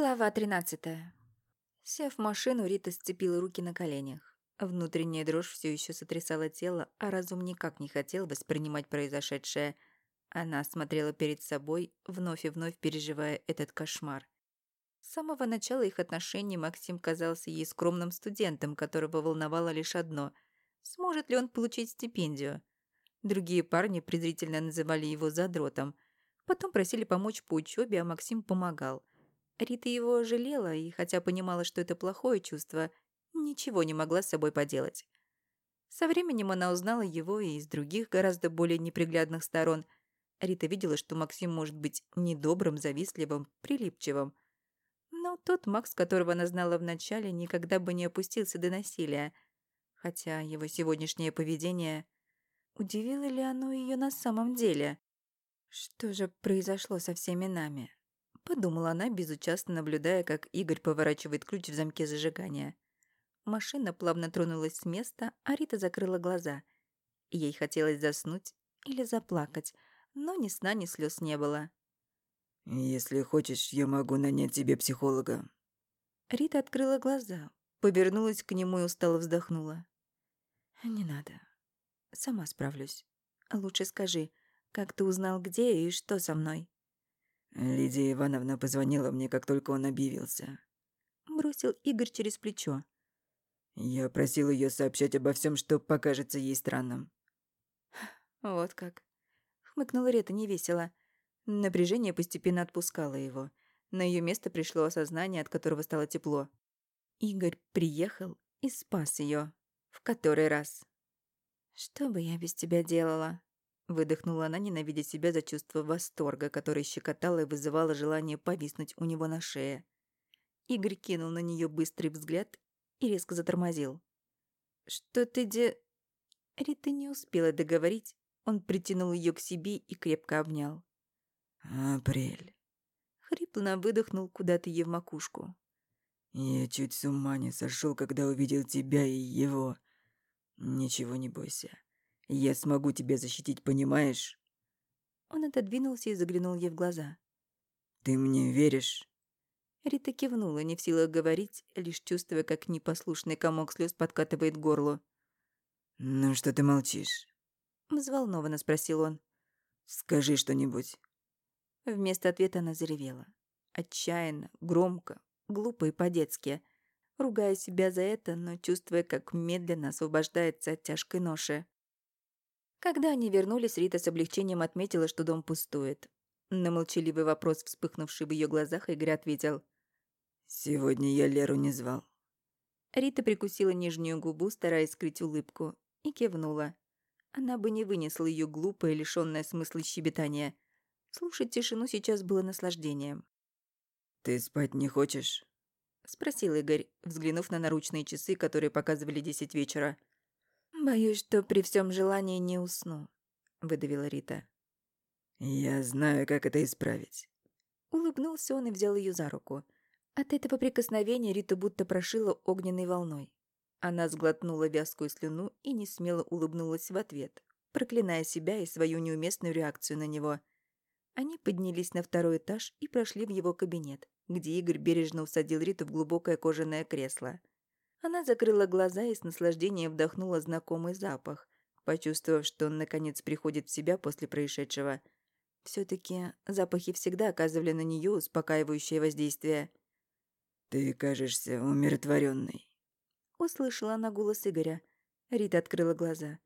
Глава 13. Сев в машину, Рита сцепила руки на коленях. Внутренняя дрожь все еще сотрясала тело, а разум никак не хотел воспринимать произошедшее. Она смотрела перед собой, вновь и вновь переживая этот кошмар. С самого начала их отношений Максим казался ей скромным студентом, которого волновало лишь одно – сможет ли он получить стипендию. Другие парни презрительно называли его задротом. Потом просили помочь по учебе, а Максим помогал. Рита его жалела и, хотя понимала, что это плохое чувство, ничего не могла с собой поделать. Со временем она узнала его и из других, гораздо более неприглядных сторон. Рита видела, что Максим может быть недобрым, завистливым, прилипчивым. Но тот Макс, которого она знала вначале, никогда бы не опустился до насилия. Хотя его сегодняшнее поведение... Удивило ли оно ее на самом деле? Что же произошло со всеми нами? Подумала она, безучастно наблюдая, как Игорь поворачивает ключ в замке зажигания. Машина плавно тронулась с места, а Рита закрыла глаза. Ей хотелось заснуть или заплакать, но ни сна, ни слез не было. «Если хочешь, я могу нанять тебе психолога». Рита открыла глаза, повернулась к нему и устало вздохнула. «Не надо. Сама справлюсь. Лучше скажи, как ты узнал, где и что со мной?» Лидия Ивановна позвонила мне, как только он объявился. Бросил Игорь через плечо. Я просил ее сообщать обо всем, что покажется ей странным. Вот как. Хмыкнула Рета невесело. Напряжение постепенно отпускало его. На ее место пришло осознание, от которого стало тепло. Игорь приехал и спас ее. В который раз. «Что бы я без тебя делала?» Выдохнула она, ненавидя себя за чувство восторга, которое щекотало и вызывало желание повиснуть у него на шее. Игорь кинул на нее быстрый взгляд и резко затормозил. «Что ты де...» Рита не успела договорить. Он притянул ее к себе и крепко обнял. «Апрель». Хрипло выдохнул куда-то ей в макушку. «Я чуть с ума не сошел, когда увидел тебя и его. Ничего не бойся. Я смогу тебя защитить, понимаешь?» Он отодвинулся и заглянул ей в глаза. «Ты мне веришь?» Рита кивнула, не в силах говорить, лишь чувствуя, как непослушный комок слез подкатывает к горлу. «Ну что ты молчишь?» Взволнованно спросил он. «Скажи что-нибудь». Вместо ответа она заревела. Отчаянно, громко, глупо и по-детски. Ругая себя за это, но чувствуя, как медленно освобождается от тяжкой ноши. Когда они вернулись, Рита с облегчением отметила, что дом пустует. На молчаливый вопрос, вспыхнувший в ее глазах, Игорь ответил. «Сегодня я Леру не звал». Рита прикусила нижнюю губу, стараясь скрыть улыбку, и кивнула. Она бы не вынесла ее глупое, лишённое смысла щебетание. Слушать тишину сейчас было наслаждением. «Ты спать не хочешь?» — спросил Игорь, взглянув на наручные часы, которые показывали десять вечера. «Боюсь, что при всем желании не усну», — выдавила Рита. «Я знаю, как это исправить». Улыбнулся он и взял ее за руку. От этого прикосновения Рита будто прошила огненной волной. Она сглотнула вязкую слюну и не смело улыбнулась в ответ, проклиная себя и свою неуместную реакцию на него. Они поднялись на второй этаж и прошли в его кабинет, где Игорь бережно усадил Риту в глубокое кожаное кресло. Она закрыла глаза и с наслаждением вдохнула знакомый запах, почувствовав, что он наконец приходит в себя после происшедшего. все таки запахи всегда оказывали на нее успокаивающее воздействие. «Ты кажешься умиротворенной. Услышала она голос Игоря. Рита открыла глаза.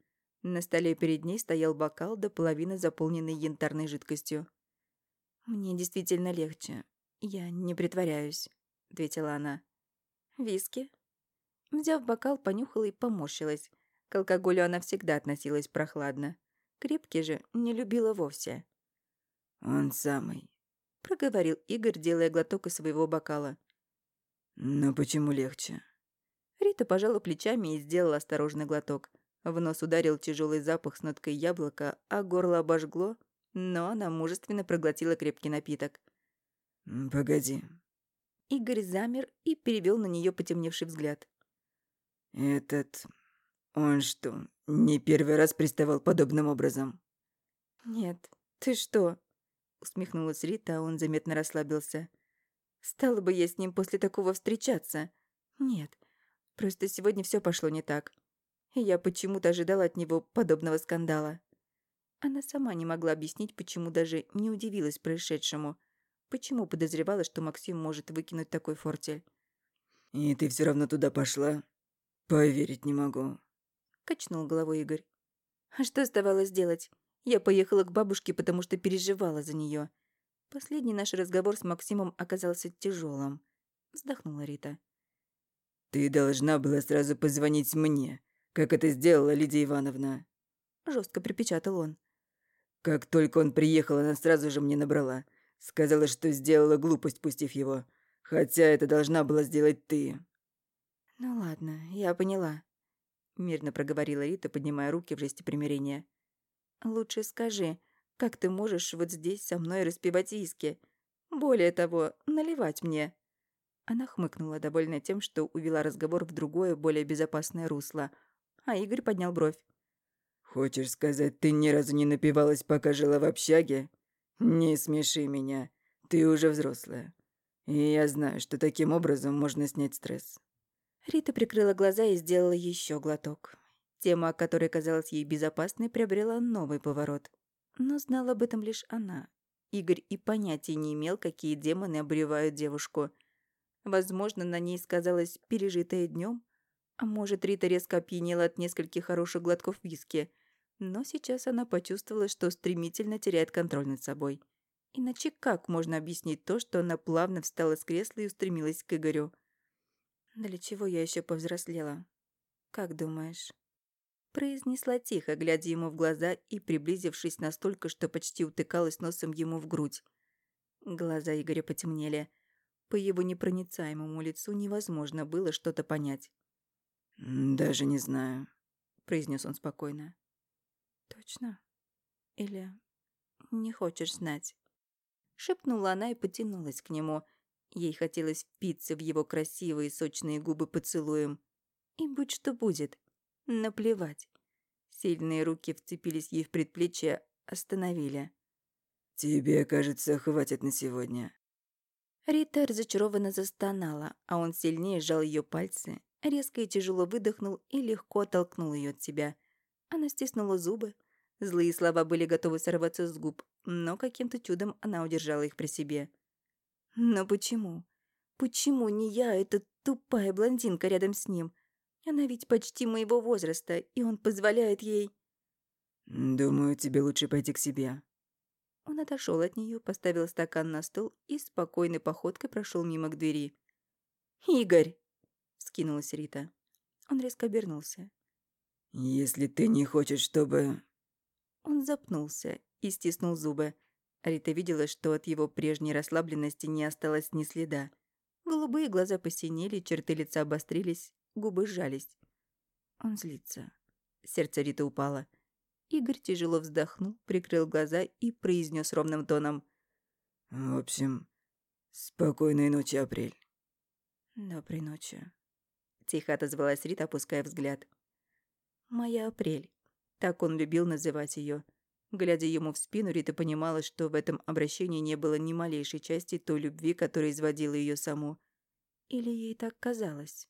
На столе перед ней стоял бокал до половины заполненный янтарной жидкостью. «Мне действительно легче. Я не притворяюсь», — ответила она. «Виски?» Взяв бокал, понюхала и поморщилась. К алкоголю она всегда относилась прохладно. Крепкий же не любила вовсе. «Он самый», — проговорил Игорь, делая глоток из своего бокала. «Но почему легче?» Рита пожала плечами и сделала осторожный глоток. В нос ударил тяжелый запах с ноткой яблока, а горло обожгло, но она мужественно проглотила крепкий напиток. «Погоди». Игорь замер и перевел на нее потемневший взгляд. «Этот... он что, не первый раз приставал подобным образом?» «Нет, ты что?» Усмехнулась Рита, а он заметно расслабился. Стала бы я с ним после такого встречаться? Нет, просто сегодня все пошло не так. И я почему-то ожидала от него подобного скандала. Она сама не могла объяснить, почему даже не удивилась происшедшему. Почему подозревала, что Максим может выкинуть такой фортель. «И ты все равно туда пошла? Поверить не могу», — качнул головой Игорь. «А что оставалось делать? Я поехала к бабушке, потому что переживала за нее. Последний наш разговор с Максимом оказался тяжелым. Вздохнула Рита. «Ты должна была сразу позвонить мне, как это сделала Лидия Ивановна». Жестко припечатал он. «Как только он приехал, она сразу же мне набрала. Сказала, что сделала глупость, пустив его. Хотя это должна была сделать ты». «Ну ладно, я поняла», — мирно проговорила Рита, поднимая руки в жесте примирения. «Лучше скажи, как ты можешь вот здесь со мной распевать виски? Более того, наливать мне». Она хмыкнула, довольная тем, что увела разговор в другое, более безопасное русло. А Игорь поднял бровь. «Хочешь сказать, ты ни разу не напивалась, пока жила в общаге? Не смеши меня. Ты уже взрослая. И я знаю, что таким образом можно снять стресс». Рита прикрыла глаза и сделала еще глоток. Тема, которая казалась ей безопасной, приобрела новый поворот. Но знала об этом лишь она. Игорь и понятия не имел, какие демоны обревают девушку. Возможно, на ней сказалось пережитое днем, а может, Рита резко опьянела от нескольких хороших глотков виски. Но сейчас она почувствовала, что стремительно теряет контроль над собой. Иначе как можно объяснить то, что она плавно встала с кресла и устремилась к Игорю? «Для чего я еще повзрослела? Как думаешь?» Произнесла тихо, глядя ему в глаза и приблизившись настолько, что почти утыкалась носом ему в грудь. Глаза Игоря потемнели. По его непроницаемому лицу невозможно было что-то понять. «Даже не знаю», — произнес он спокойно. «Точно? Или не хочешь знать?» Шепнула она и потянулась к нему. Ей хотелось впиться в его красивые сочные губы поцелуем. И будь что будет. Наплевать. Сильные руки вцепились ей в предплечье, остановили. «Тебе, кажется, хватит на сегодня». Рита разочарованно застонала, а он сильнее сжал ее пальцы, резко и тяжело выдохнул и легко оттолкнул ее от себя. Она стиснула зубы. Злые слова были готовы сорваться с губ, но каким-то чудом она удержала их при себе. «Но почему? Почему не я, эта тупая блондинка рядом с ним? Она ведь почти моего возраста, и он позволяет ей...» «Думаю, тебе лучше пойти к себе». Он отошел от нее, поставил стакан на стол и спокойной походкой прошел мимо к двери. «Игорь!» — скинулась Рита. Он резко обернулся. «Если ты не хочешь, чтобы...» Он запнулся и стиснул зубы. Рита видела, что от его прежней расслабленности не осталось ни следа. Голубые глаза посинели, черты лица обострились, Губы сжались. Он злится. Сердце Риты упало. Игорь тяжело вздохнул, прикрыл глаза и произнес ровным тоном. «В общем, спокойной ночи, Апрель». «Доброй ночи», — тихо отозвалась Рита, опуская взгляд. «Моя Апрель». Так он любил называть ее. Глядя ему в спину, Рита понимала, что в этом обращении не было ни малейшей части той любви, которая изводила ее саму. Или ей так казалось?